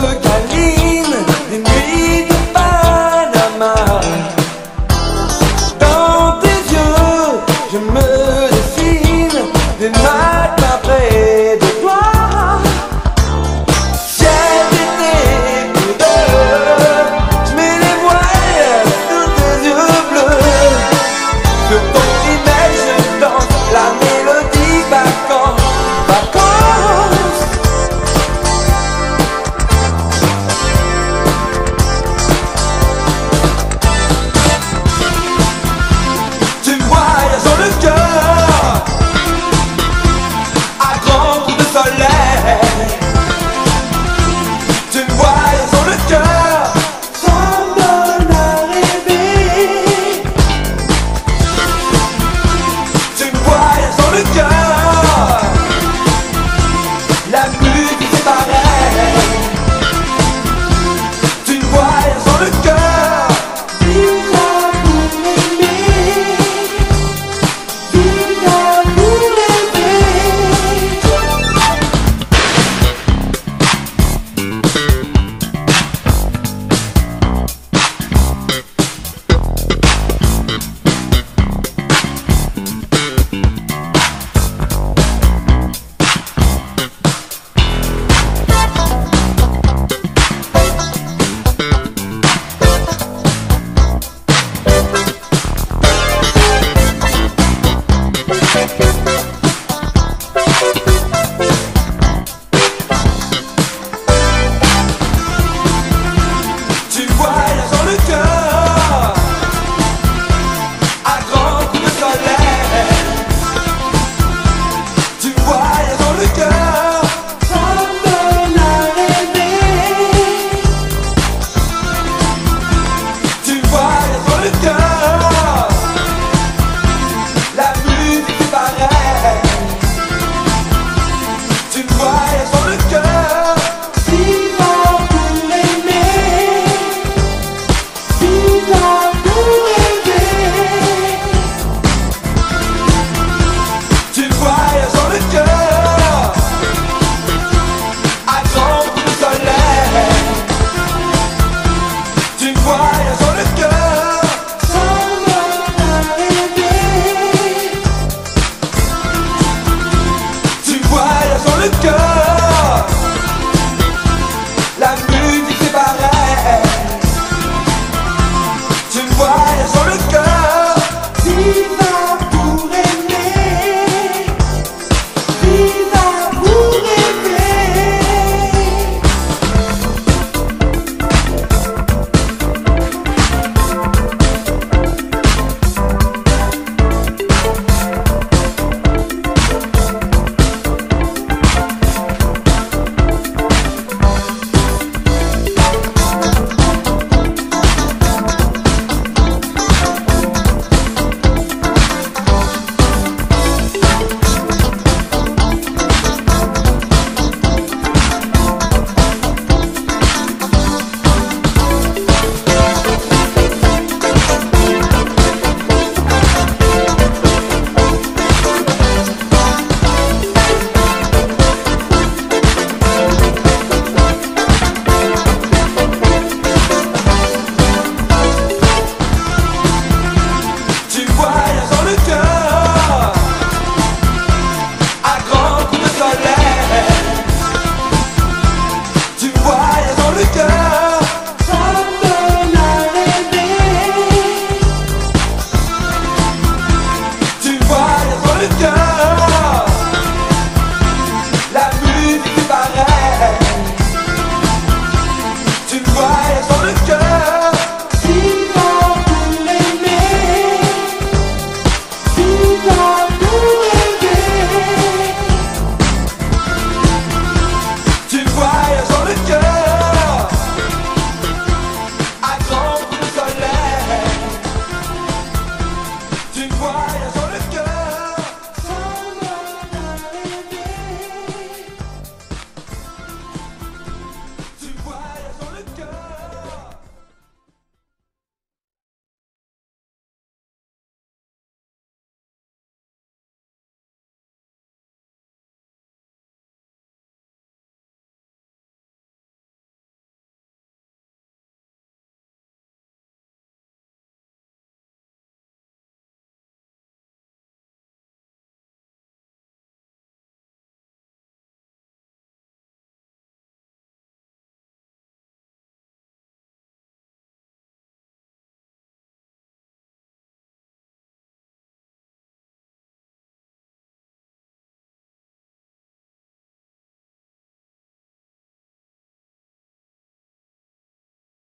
forget. Why? requires